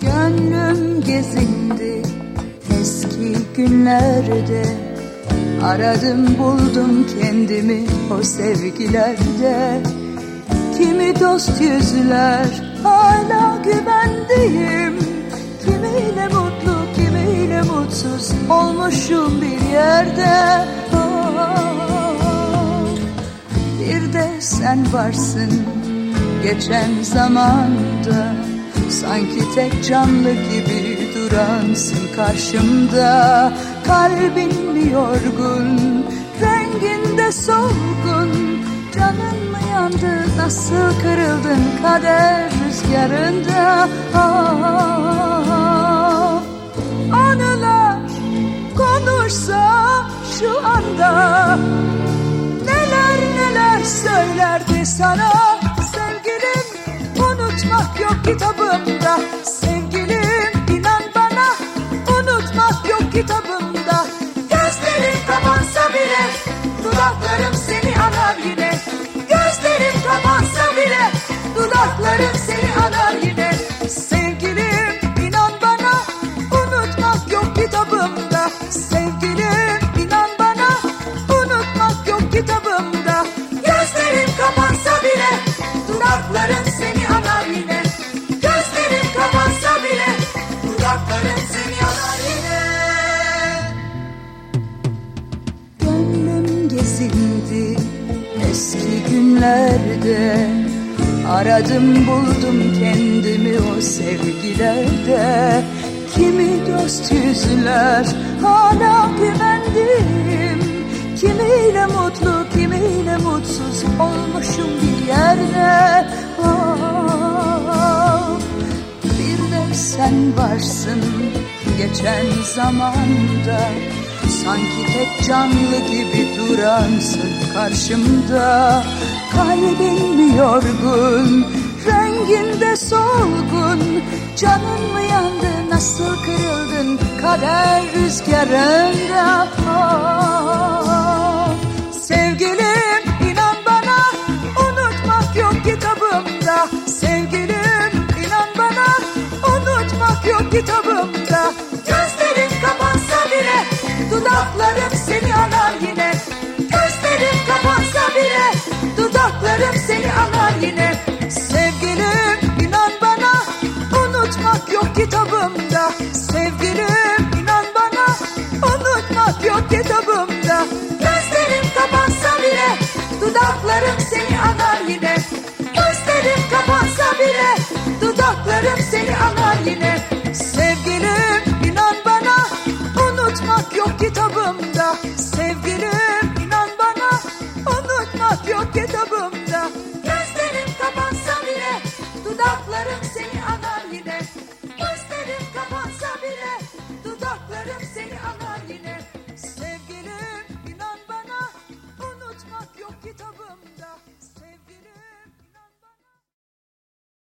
Gönlüm gezindi eski günlerde. Aradım buldum kendimi o sevgilerde. Kimi dost yüzler hala güvendeyim. Kimiyle mutlu kimiyle mutsuz olmuşum bir yerde. Sen varsın. Geçen zamanda Sanki tek canlı gibi duransın karşımda. Kalbin mi yorgun, renginde solgun. Canın mı yandı, nasıl kırıldın kader rüzgarında? Ah, kitabım gezindi eski günlerde. Aradım buldum kendimi o sevgilerde. Kimi dost yüzler hala güvendim. Kimiyle mutlu kimiyle mutsuz olmuşum bir yerde. Ah, Bir de sen varsın geçen zamanda. Sanki tek canlı gibi duransın karşımda Kalbin mi yorgun, renginde solgun Canın mı yandı, nasıl kırıldın kader rüzgarında ah, Sevgilim inan bana, unutmak yok kitabımda. Sevgilim inan bana, unutmak yok kitabımda aire, tus